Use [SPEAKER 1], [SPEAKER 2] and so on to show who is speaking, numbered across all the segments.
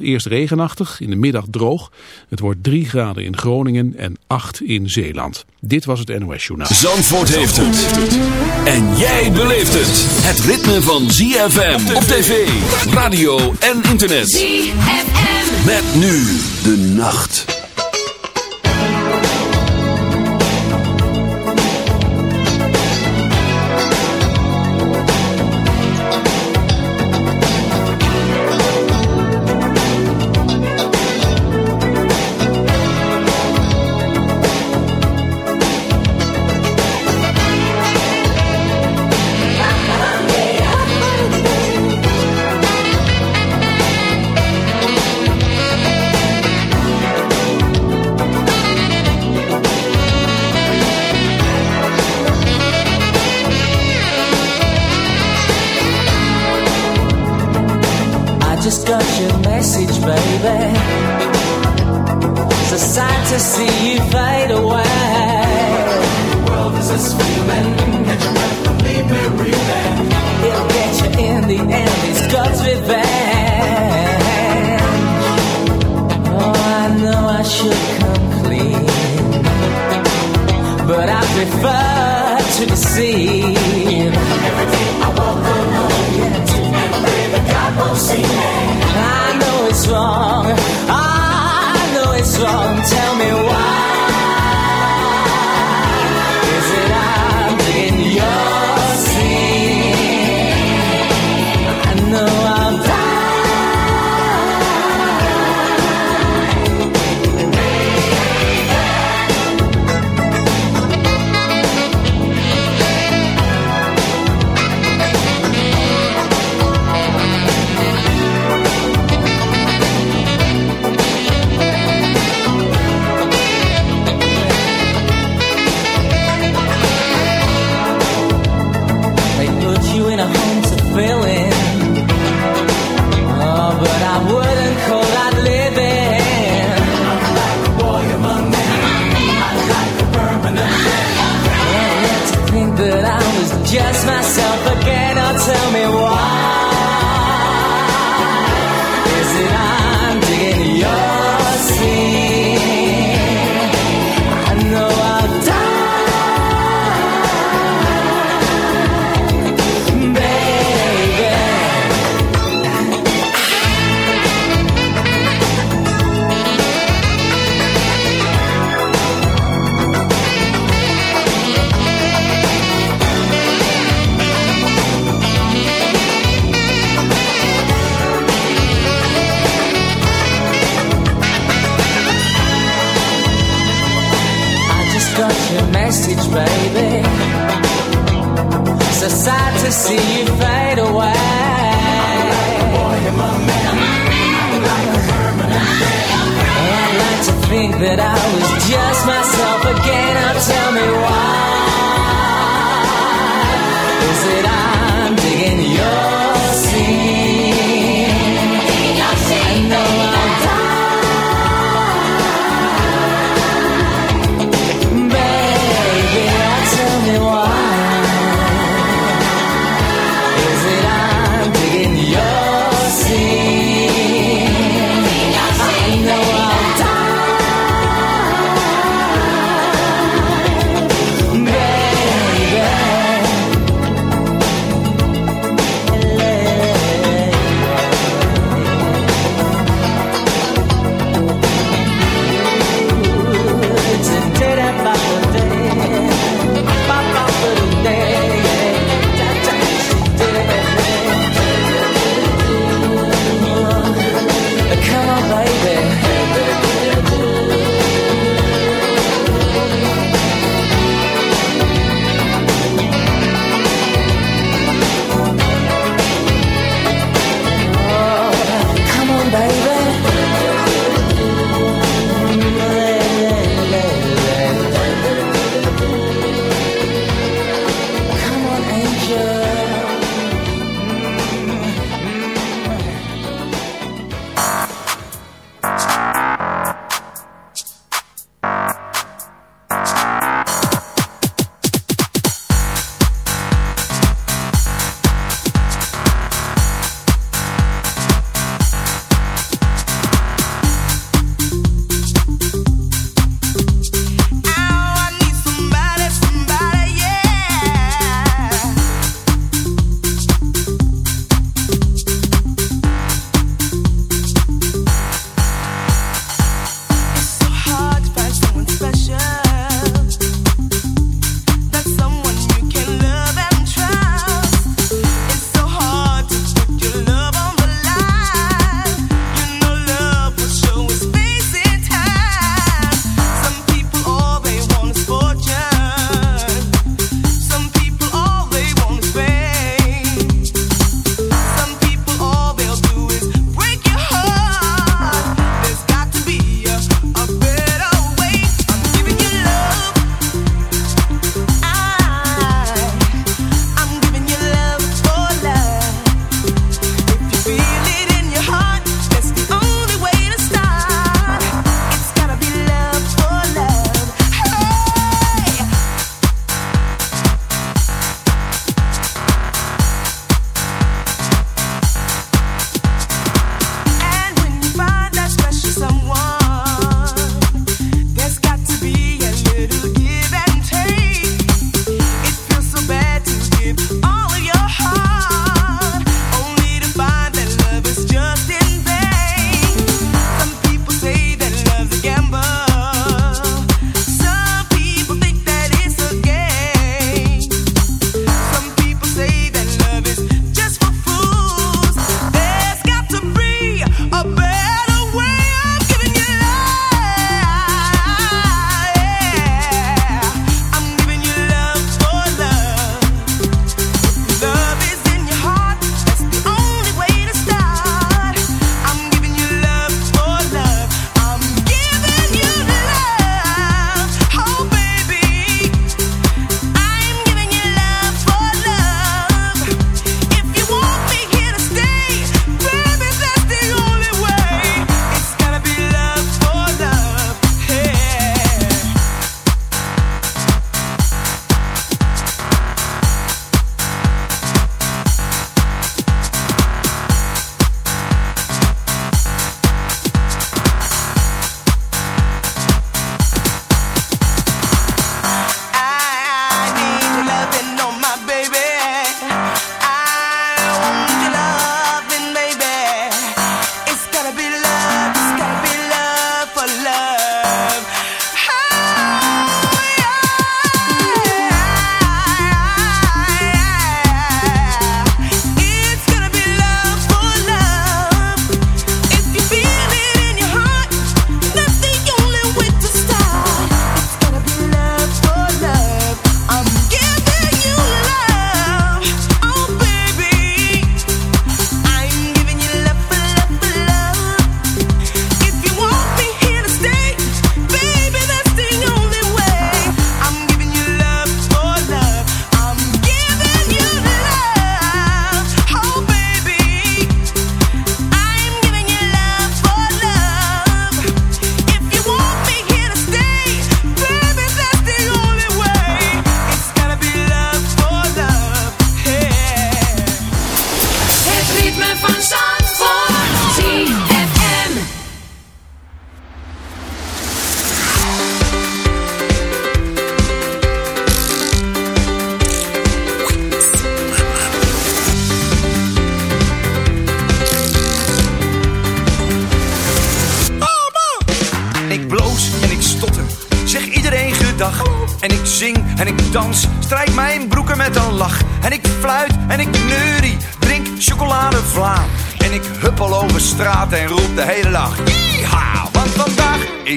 [SPEAKER 1] Eerst regenachtig, in de middag droog. Het wordt 3 graden in Groningen en 8 in Zeeland. Dit was het NOS Journaal.
[SPEAKER 2] Zandvoort heeft het. En jij beleeft het. Het ritme van ZFM op tv, radio en internet.
[SPEAKER 3] ZFM.
[SPEAKER 2] Met nu de nacht.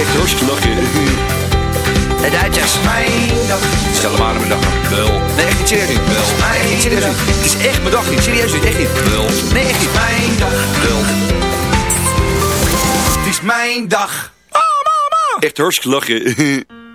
[SPEAKER 4] Echt hartstikke lachen.
[SPEAKER 5] De Duitsers.
[SPEAKER 6] Mijn dag.
[SPEAKER 4] Stel hem aan mijn dag. Wel.
[SPEAKER 6] Nee, echt niet serieus niet.
[SPEAKER 4] Wel.
[SPEAKER 6] Nee, echt niet serieus niet. Het is echt mijn dag niet. Serieus niet. Echt niet.
[SPEAKER 4] Wel.
[SPEAKER 6] Nee, echt niet. Mijn dag.
[SPEAKER 4] Wel.
[SPEAKER 6] Het is mijn dag.
[SPEAKER 4] Echt hartstikke lachen.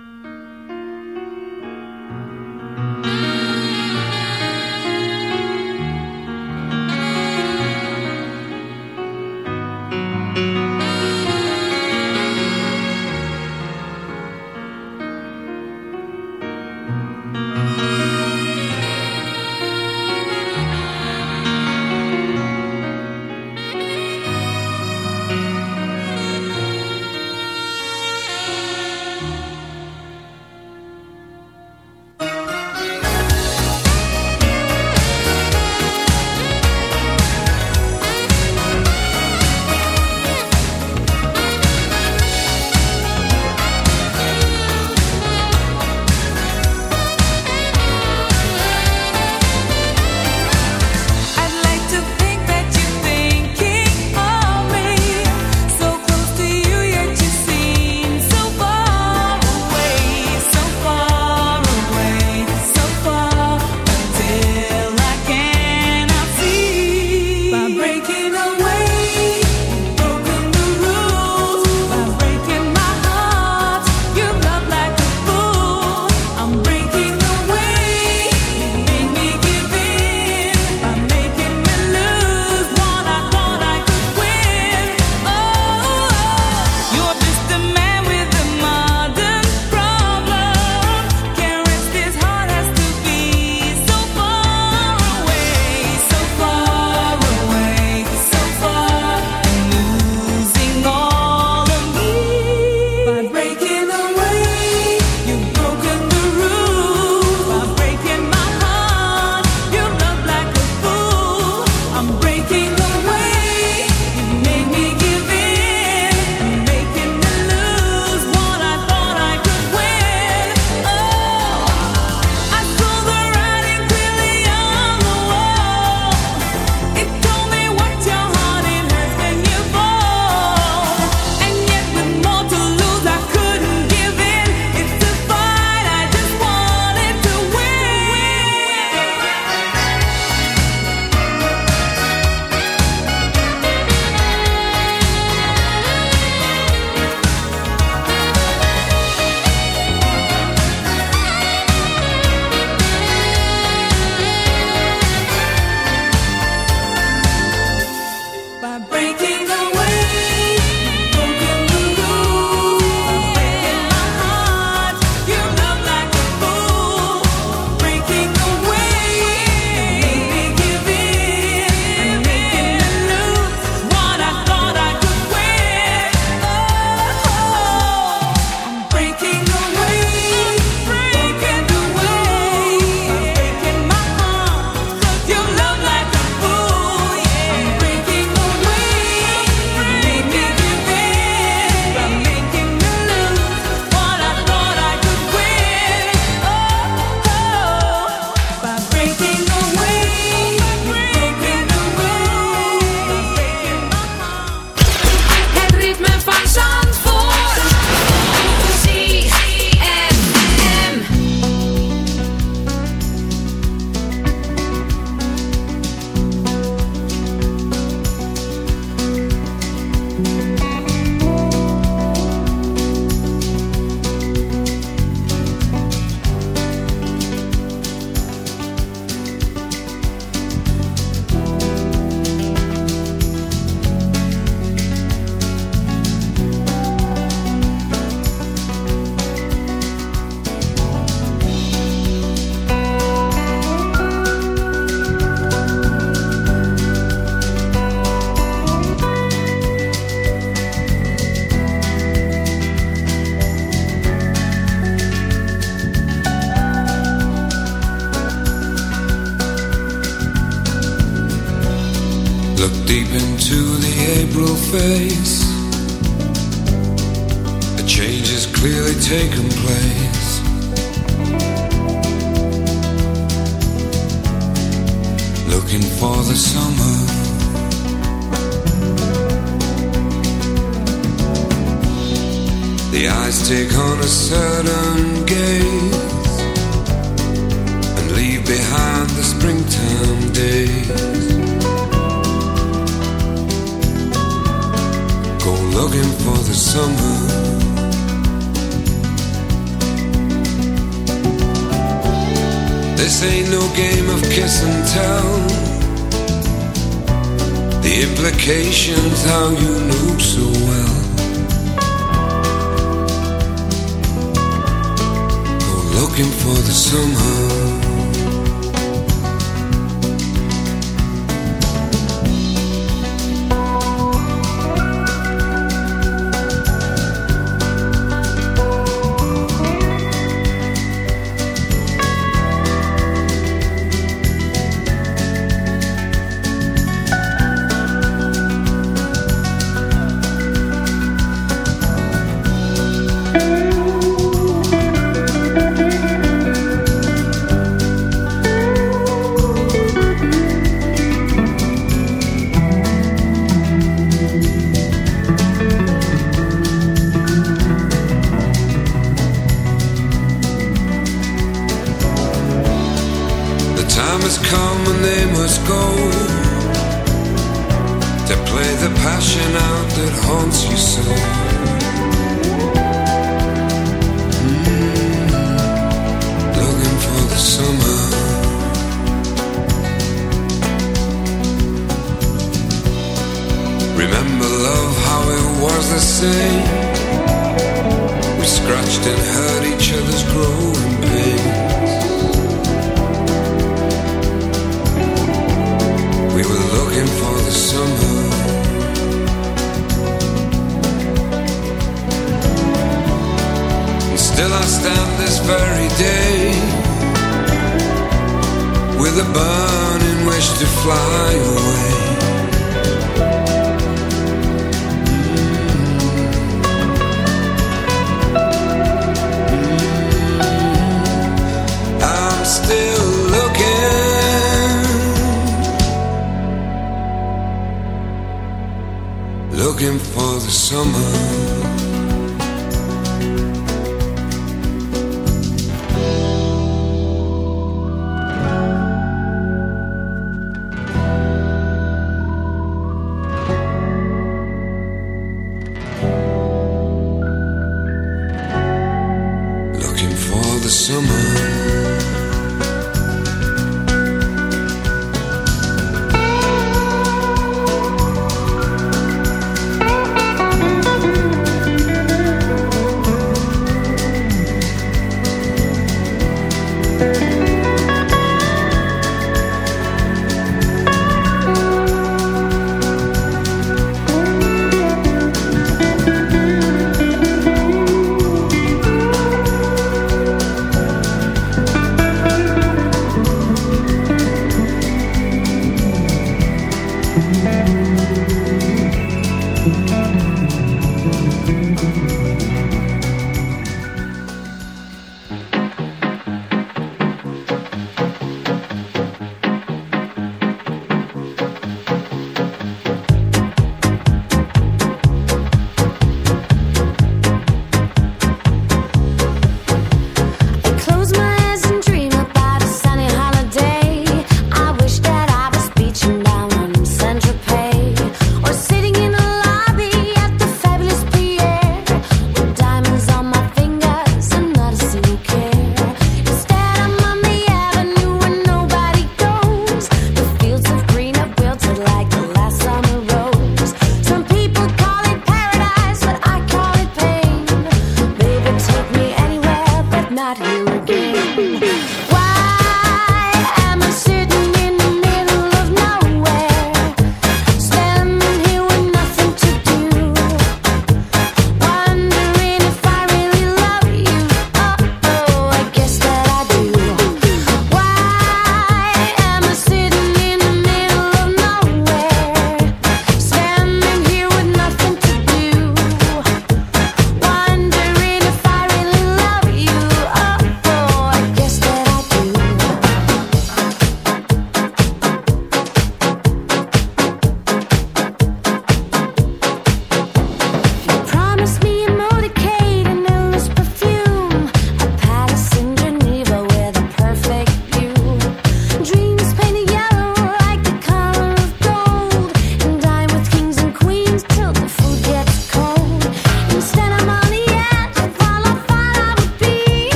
[SPEAKER 7] summer.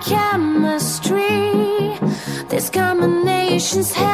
[SPEAKER 8] chemistry. This combination's
[SPEAKER 7] heavy.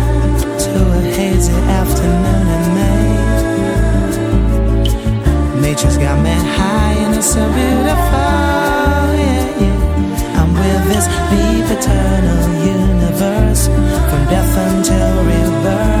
[SPEAKER 9] so beautiful. Yeah, yeah. I'm with this deep eternal universe from death until rebirth.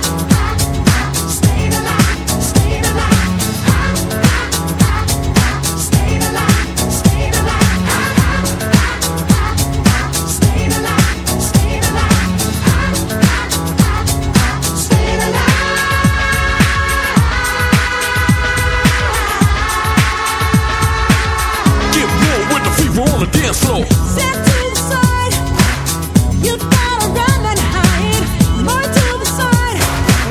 [SPEAKER 10] Floor.
[SPEAKER 11] Step to the side. You gotta run and hide. More to the side.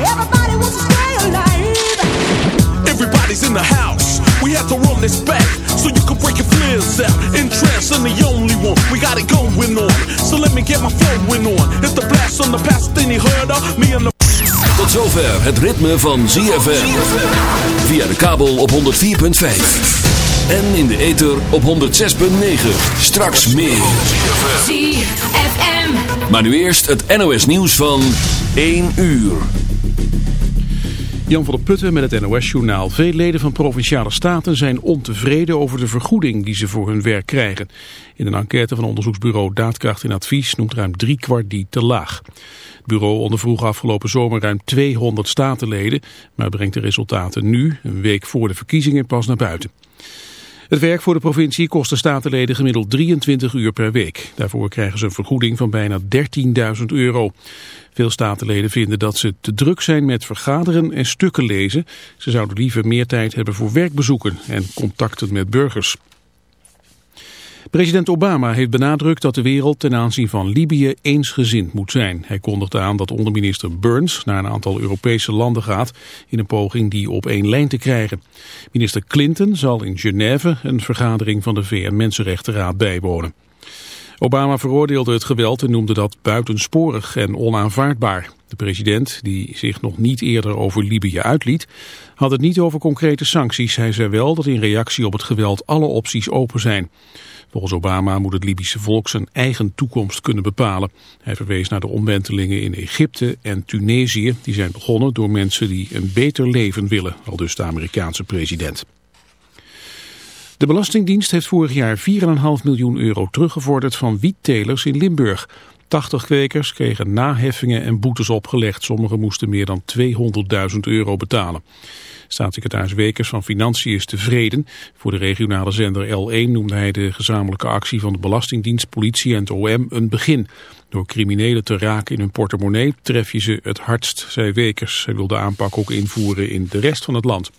[SPEAKER 11] Everybody wants to stay alive.
[SPEAKER 10] Everybody's in the house. We have to run this back so you can break your flares out. In trance, I'm the only one. We got it going on. So let me get my flowing on. It's the blast on the past, then you heard of me and the.
[SPEAKER 3] Tot zover het ritme van ZFM. Via de kabel op 104.5. En in de ether op 106.9. Straks meer.
[SPEAKER 12] ZFM.
[SPEAKER 3] Maar nu eerst het NOS nieuws van 1 uur.
[SPEAKER 1] Jan van der Putten met het NOS-journaal. Veel leden van Provinciale Staten zijn ontevreden over de vergoeding die ze voor hun werk krijgen. In een enquête van onderzoeksbureau Daadkracht in Advies noemt ruim driekwart die te laag. Het bureau ondervroeg afgelopen zomer ruim 200 statenleden, maar brengt de resultaten nu, een week voor de verkiezingen, pas naar buiten. Het werk voor de provincie kost de statenleden gemiddeld 23 uur per week. Daarvoor krijgen ze een vergoeding van bijna 13.000 euro. Veel statenleden vinden dat ze te druk zijn met vergaderen en stukken lezen. Ze zouden liever meer tijd hebben voor werkbezoeken en contacten met burgers. President Obama heeft benadrukt dat de wereld ten aanzien van Libië eensgezind moet zijn. Hij kondigde aan dat onderminister Burns naar een aantal Europese landen gaat in een poging die op één lijn te krijgen. Minister Clinton zal in Genève een vergadering van de VN-Mensenrechtenraad bijwonen. Obama veroordeelde het geweld en noemde dat buitensporig en onaanvaardbaar. De president, die zich nog niet eerder over Libië uitliet, had het niet over concrete sancties. Hij zei wel dat in reactie op het geweld alle opties open zijn. Volgens Obama moet het Libische volk zijn eigen toekomst kunnen bepalen. Hij verwees naar de omwentelingen in Egypte en Tunesië. Die zijn begonnen door mensen die een beter leven willen, al dus de Amerikaanse president. De Belastingdienst heeft vorig jaar 4,5 miljoen euro teruggevorderd van wiettelers in Limburg. 80 kwekers kregen naheffingen en boetes opgelegd. Sommigen moesten meer dan 200.000 euro betalen. Staatssecretaris Wekers van Financiën is tevreden. Voor de regionale zender L1 noemde hij de gezamenlijke actie van de Belastingdienst, politie en het OM een begin. Door criminelen te raken in hun portemonnee tref je ze het hardst, zei Wekers. Hij wil de aanpak ook invoeren in de rest van het land.